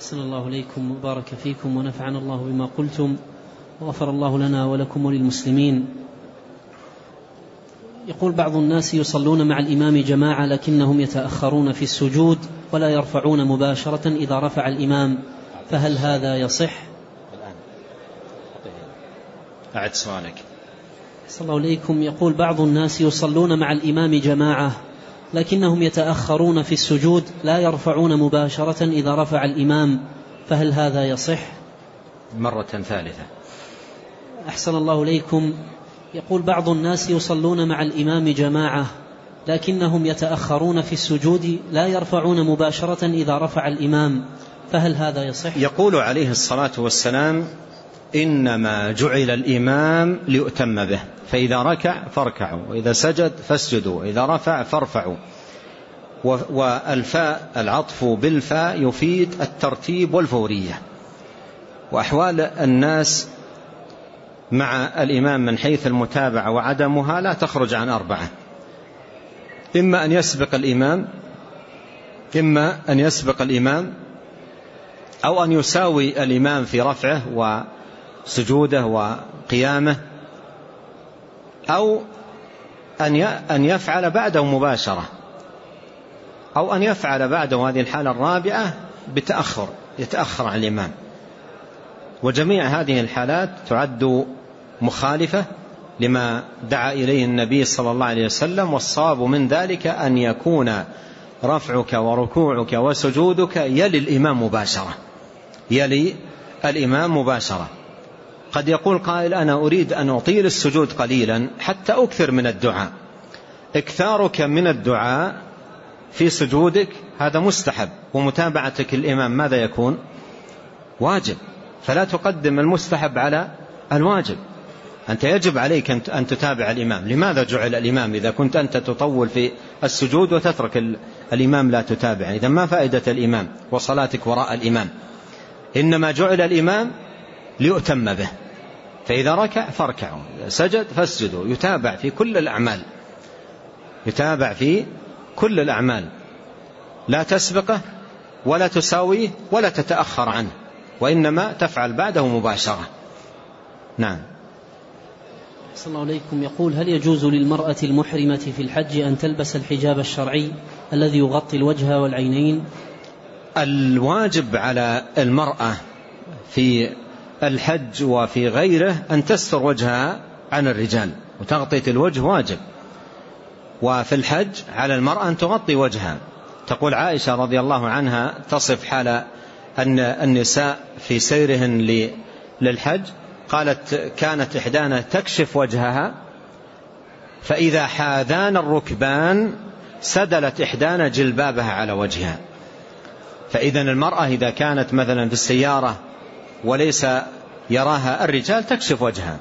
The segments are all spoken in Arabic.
أحسن الله إليكم وبارك فيكم ونفعنا الله بما قلتم وغفر الله لنا ولكم وللمسلمين. يقول بعض الناس يصلون مع الإمام جماعة لكنهم يتأخرون في السجود ولا يرفعون مباشرة إذا رفع الإمام فهل هذا يصح؟ الآن. أعد سؤالك. صلى الله إليكم. يقول بعض الناس يصلون مع الإمام جماعة لكنهم يتأخرون في السجود لا يرفعون مباشرة إذا رفع الإمام فهل هذا يصح؟ مرة ثالثة. أحسن الله إليكم. يقول بعض الناس يصلون مع الإمام جماعة لكنهم يتأخرون في السجود لا يرفعون مباشرة إذا رفع الإمام فهل هذا يصح؟ يقول عليه الصلاة والسلام إنما جعل الإمام ليؤتم به. فإذا ركع فاركعوا وإذا سجد فاسجدوا وإذا رفع فارفعوا. والفاء العطف بالفاء يفيد الترتيب والفورية. وأحوال الناس مع الإمام من حيث المتابعة وعدمها لا تخرج عن أربعة. إما أن يسبق الإمام إما أن يسبق الإمام أو أن يساوي الإمام في رفعه وسجوده وقيامه أو أن يفعل بعده مباشرة أو أن يفعل بعده هذه الحالة الرابعة بتأخر يتأخر عن الإمام. وجميع هذه الحالات تعد مخالفة لما دعا إليه النبي صلى الله عليه وسلم والصواب من ذلك أن يكون رفعك وركوعك وسجودك يلي الإمام مباشرة يلي الإمام مباشرة. قد يقول قائل أنا أريد أن أطيل السجود قليلا حتى أكثر من الدعاء. إكثارك من الدعاء في سجودك هذا مستحب ومتابعتك الإمام ماذا يكون؟ واجب. فلا تقدم المستحب على الواجب. أنت يجب عليك أن تتابع الإمام. لماذا جعل الإمام إذا كنت أنت تطول في السجود وتترك الإمام لا تتابع؟ إذا ما فائدة الإمام وصلاتك وراء الإمام؟ إنما جعل الإمام ليؤتم به. فإذا ركع فاركعوا. سجد فاسجدوا. يتابع في كل الأعمال. يتابع في كل الأعمال. لا تسبقه ولا تساويه ولا تتأخر عنه وإنما تفعل بعده مباشرة. نعم. صلى الله عليكم. يقول هل يجوز للمرأة المحرمة في الحج أن تلبس الحجاب الشرعي الذي يغطي الوجه والعينين؟ الواجب على المرأة في الحج وفي غيره أن تستر وجهها عن الرجال وتغطية الوجه واجب. وفي الحج على المرأة أن تغطي وجهها. تقول عائشة رضي الله عنها تصف حال أن النساء في سيرهن للحج. قالت كانت إحدانا تكشف وجهها فإذا حاذان الركبان سدلت إحدانا جلبابها على وجهها. فإذا المرأة إذا كانت مثلا في السيارة وليس يراها الرجال تكشف وجهها.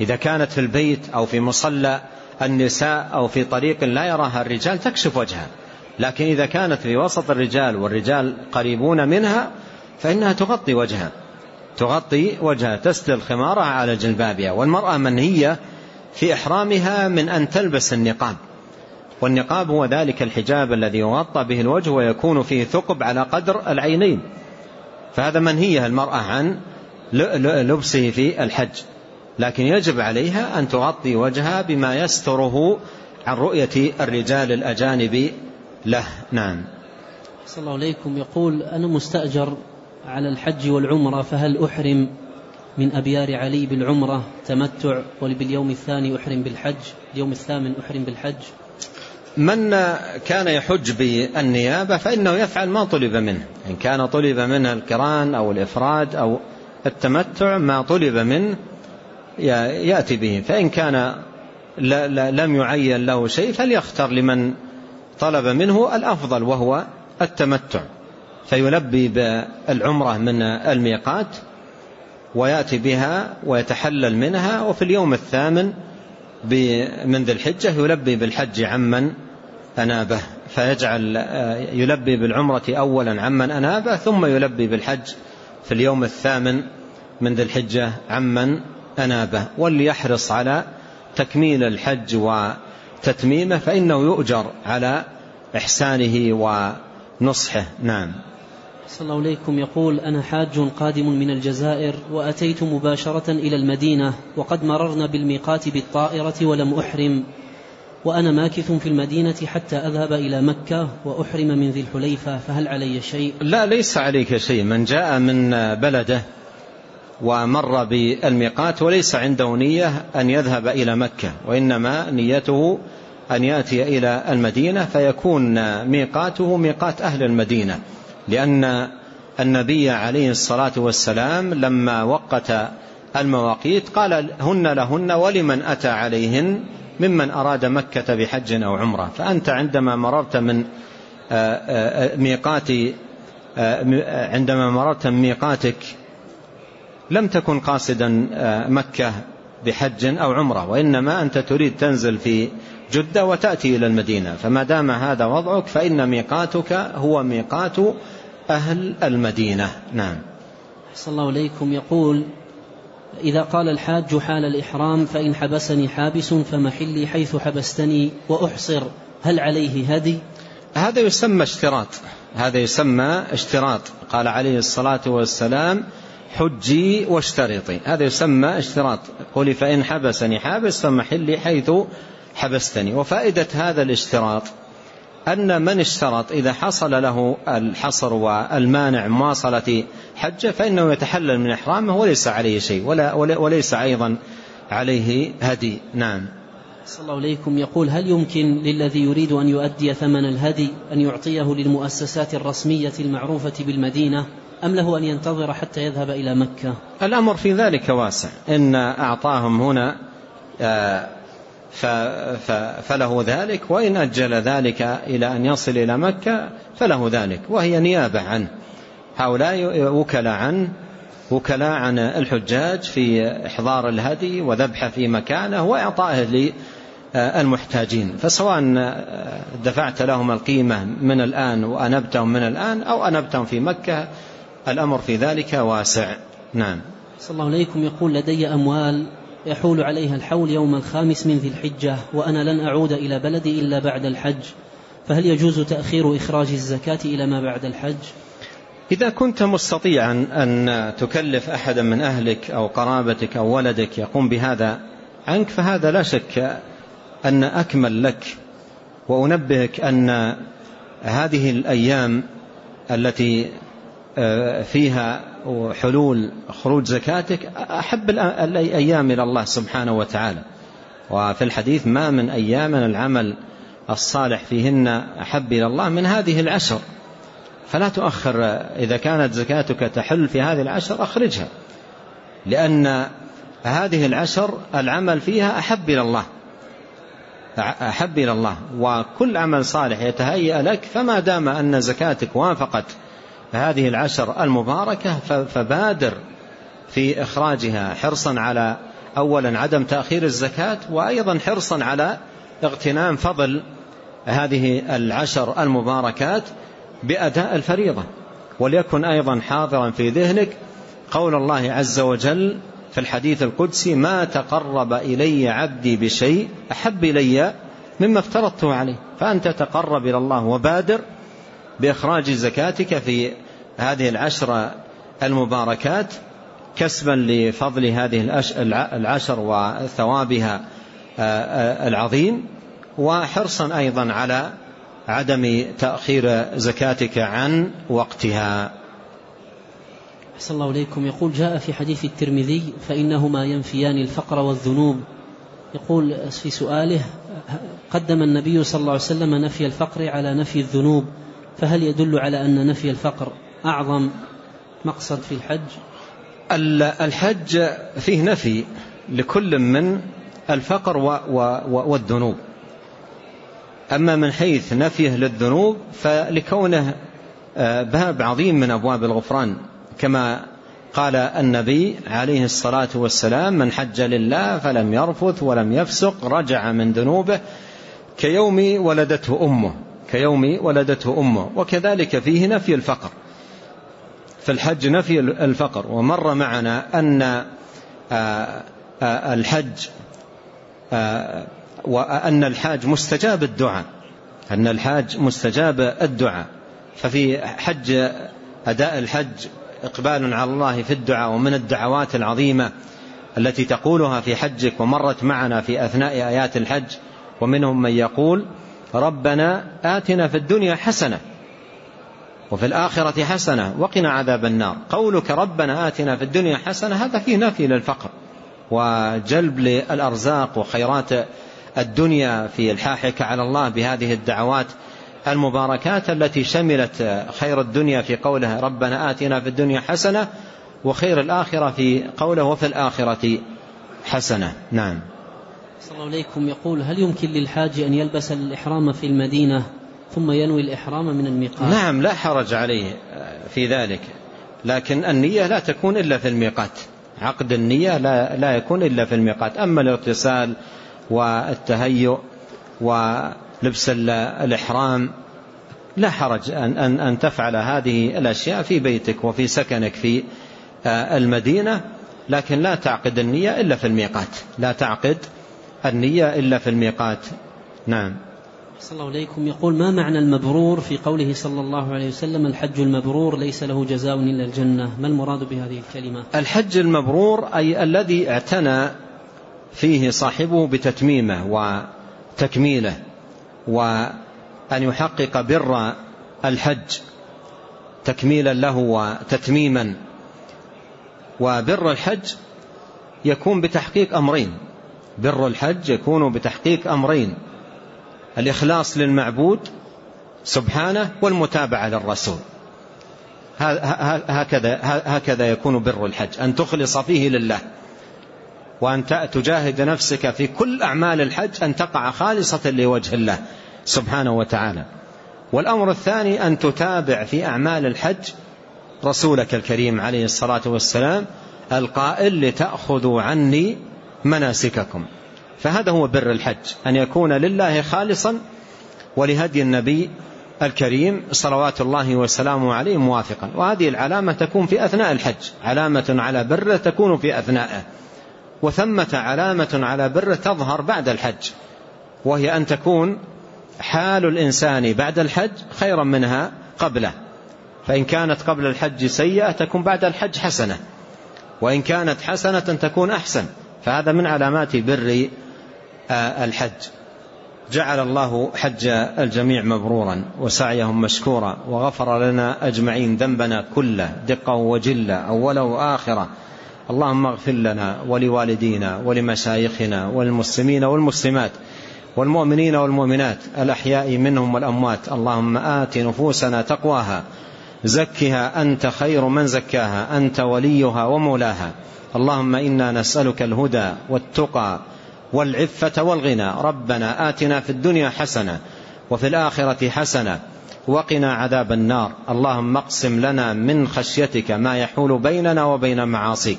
إذا كانت في البيت أو في مصلى النساء أو في طريق لا يراها الرجال تكشف وجهها. لكن إذا كانت في وسط الرجال والرجال قريبون منها فإنها تغطي وجهها. تغطي وجهها تسدل خمارها على جلبابها. والمرأة منهية في إحرامها من أن تلبس النقاب. والنقاب هو ذلك الحجاب الذي يغطى به الوجه ويكون فيه ثقب على قدر العينين. فهذا منهية المرأة عن لبسه في الحج. لكن يجب عليها أن تغطي وجهها بما يستره عن رؤية الرجال الأجانب له. نعم. صلى الله عليكم. يقول أنا مستأجر على الحج والعمرة فهل أحرم من أبيار علي بالعمرة تمتع وباليوم الثاني أحرم بالحج اليوم الثامن أحرم بالحج؟ من كان يحج بالنيابة فإنه يفعل ما طلب منه. إن كان طلب منه الكران أو الإفراد أو التمتع ما طلب منه يأتي به. فإن كان لم يعين له شيء فليختر لمن طلب منه الأفضل وهو التمتع. فيلبي بالعمرة من الميقات ويأتي بها ويتحلل منها. وفي اليوم الثامن من ذي الحجة يلبي بالحج عمن أنابه فيجعل يلبي بالعمرة أولا عمن أنابه ثم يلبي بالحج في اليوم الثامن من ذي الحجة عمن أنابه. وليحرص على تكميل الحج وتتميمه فإنه يؤجر على إحسانه ونصحه. نعم. صلى الله عليكم. يقول أنا حاج قادم من الجزائر وأتيت مباشرة إلى المدينة وقد مررنا بالميقات بالطائرة ولم أحرم. وأنا ماكث في المدينة حتى أذهب إلى مكة وأحرم من ذي الحليفة فهل علي شيء؟ لا ليس عليك شيء. من جاء من بلده ومر بالميقات وليس عنده نية أن يذهب إلى مكة وإنما نيته أن يأتي إلى المدينة فيكون ميقاته ميقات أهل المدينة لأن النبي عليه الصلاة والسلام لما وقت المواقيت قال هن لهن ولمن أتى عليهن ممن أراد مكة بحج أو عمرة. فأنت عندما مررت من آه، آه، ميقات آه، عندما مررت من ميقاتك لم تكن قاصدا مكة بحج أو عمرة وإنما أنت تريد تنزل في جدة وتأتي إلى المدينة. فما دام هذا وضعك فإن ميقاتك هو ميقات أهل المدينة. نعم. صلى الله عليكم يقول إذا قال الحاج حال الإحرام فإن حبسني حابس فمحلي حيث حبستني وأحصر. هل عليه هدي؟ هذا يسمى اشتراط. هذا يسمى اشتراط. قال عليه الصلاة والسلام حجي واشترطي. هذا يسمى اشتراط. قولي فإن حبسني حابس فمحلي حيث حبستني. وفائدة هذا الاشتراط أن من اشترط إذا حصل له الحصر والمانع مواصلة حجة فإنه يتحلل من إحرامه وليس عليه شيء ولا وليس أيضا عليه هدي. نعم. صلى الله عليكم. يقول هل يمكن للذي يريد أن يؤدي ثمن الهدي أن يعطيه للمؤسسات الرسمية المعروفة بالمدينة أم له أن ينتظر حتى يذهب إلى مكة؟ الأمر في ذلك واسع. إن أعطاهم هنا آه، فله ذلك وإن أجل ذلك إلى أن يصل إلى مكة فله ذلك وهي نيابة عنه. هؤلاء وكلاء عنه وكلاء عن الحجاج في إحضار الهدي وذبحه في مكانه وإعطائه للمحتاجين. فسواء دفعت لهم القيمة من الآن وأنبتهم من الآن أو أنبتهم في مكة الأمر في ذلك واسع. نعم. صلى الله عليكم. يقول لدي أموال يحول عليها الحول يوم الخامس من ذي الحجة وأنا لن أعود إلى بلدي إلا بعد الحج فهل يجوز تأخير إخراج الزكاة إلى ما بعد الحج؟ إذا كنت مستطيعا أن تكلف أحدا من أهلك أو قرابتك أو ولدك يقوم بهذا عنك فهذا لا شك أن أكمل لك. وأنبهك أن هذه الأيام التي آه، فيها حلول خروج زكاتك أحب الأيام إلى الله سبحانه وتعالى. وفي الحديث ما من أيام العمل الصالح فيهن أحب إلى الله من هذه العشر. فلا تؤخر إذا كانت زكاتك تحل في هذه العشر أخرجها لأن هذه العشر العمل فيها أحب إلى الله أحب إلى الله وكل عمل صالح يتهيأ لك فما دام أن زكاتك وافقت هذه العشر المباركة فبادر في إخراجها حرصا على أولا عدم تأخير الزكاة وأيضا حرصا على اغتنام فضل هذه العشر المباركات بأداء الفريضة وليكن أيضا حاضرا في ذهنك قول الله عز وجل في الحديث القدسي ما تقرب إلي عبدي بشيء أحب إلي مما افترضته عليه. فأنت تقرب إلى الله وبادر بإخراج زكاتك في هذه العشر المباركات كسبا لفضل هذه العشر وثوابها آه، آه، العظيم وحرصا أيضا على عدم تأخير زكاتك عن وقتها. أحسن الله إليكم. يقول جاء في حديث الترمذي فإنهما ينفيان الفقر والذنوب. يقول في سؤاله قدم النبي صلى الله عليه وسلم نفي الفقر على نفي الذنوب فهل يدل على أن نفي الفقر أعظم مقصد في الحج؟ الحج فيه نفي لكل من الفقر والذنوب. أما من حيث نفيه للذنوب فلكونه آه، باب عظيم من أبواب الغفران. كما قال النبي عليه الصلاة والسلام من حج لله فلم يرفث ولم يفسق رجع من ذنوبه كيوم ولدته أمه كيوم ولدته أمه. وكذلك فيه نفي الفقر. في الحج نفي الفقر. ومر معنا أن آه، آه، الحج وأن الحاج مستجاب الدعاء. أن الحاج مستجاب الدعاء. ففي حج أداء الحج إقبال على الله في الدعاء ومن الدعوات العظيمة التي تقولها في حجك ومرت معنا في أثناء آيات الحج ومنهم من يقول ربنا آتنا في الدنيا حسنة وفي الآخرة حسنة وقنا عذاب النار. قولك ربنا آتنا في الدنيا حسنة هذا فيه نفي للفقر وجلب للأرزاق وخيرات الدنيا في الحاحك على الله بهذه الدعوات المباركات التي شملت خير الدنيا في قوله ربنا آتنا في الدنيا حسنة وخير الآخرة في قوله وفي الآخرة حسنة. نعم. صلى الله عليكم. يقول هل يمكن للحاج أن يلبس الإحرام في المدينة ثم ينوي الإحرام من الميقات؟ نعم لا حرج عليه في ذلك لكن النية لا تكون إلا في الميقات. عقد النية لا, لا يكون إلا في الميقات. أما الاغتسال والتهيؤ ولبس الإحرام لا حرج أن, أن, أن تفعل هذه الأشياء في بيتك وفي سكنك في المدينة لكن لا تعقد النية إلا في الميقات. لا تعقد النية إلا في الميقات. نعم. صلى الله عليكم. يقول ما معنى المبرور في قوله صلى الله عليه وسلم الحج المبرور ليس له جزاء إلا الجنة؟ ما المراد بهذه الكلمة؟ الحج المبرور أي الذي اعتنى فيه صاحبه بتتميمه وتكميله وأن يحقق بر الحج تكميلا له وتتميما. وبر الحج يكون بتحقيق أمرين. بر الحج يكون بتحقيق أمرين الإخلاص للمعبود سبحانه والمتابعة للرسول. هكذا هكذا يكون بر الحج أن تخلص فيه لله. وأن تجاهد نفسك في كل أعمال الحج أن تقع خالصة لوجه الله سبحانه وتعالى. والأمر الثاني أن تتابع في أعمال الحج رسولك الكريم عليه الصلاة والسلام القائل لتأخذوا عني مناسككم. فهذا هو بر الحج أن يكون لله خالصا ولهدي النبي الكريم صلوات الله وسلامه عليه موافقا. وهذه العلامة تكون في أثناء الحج علامة على بر تكون في أثناءه. وثمة علامة على بر تظهر بعد الحج وهي أن تكون حال الإنسان بعد الحج خيرا منها قبله. فإن كانت قبل الحج سيئة تكون بعد الحج حسنة وإن كانت حسنة تكون أحسن. فهذا من علامات بر الحج. جعل الله حج الجميع مبرورا وسعيهم مشكورا وغفر لنا أجمعين ذنبنا كله دقة وجلة أوله وآخرة. اللهم اغفر لنا ولوالدينا ولمشايخنا والمسلمين والمسلمات والمؤمنين والمؤمنات الأحياء منهم والأموات. اللهم آت نفوسنا تقواها زكها أنت خير من زكاها أنت وليها ومولاها. اللهم إنا نسألك الهدى والتقى والعفة والغنى. ربنا آتنا في الدنيا حسنة وفي الآخرة حسنة وقنا عذاب النار. اللهم اقسم لنا من خشيتك ما يحول بيننا وبين معاصيك.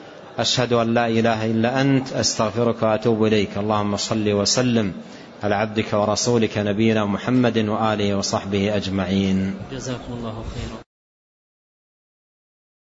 أشهد أن لا إله إلا أنت أستغفرك وأتوب إليك. اللهم صل وسلم على عبدك ورسولك نبينا محمد وآله وصحبه أجمعين. جزاكم الله خيرا.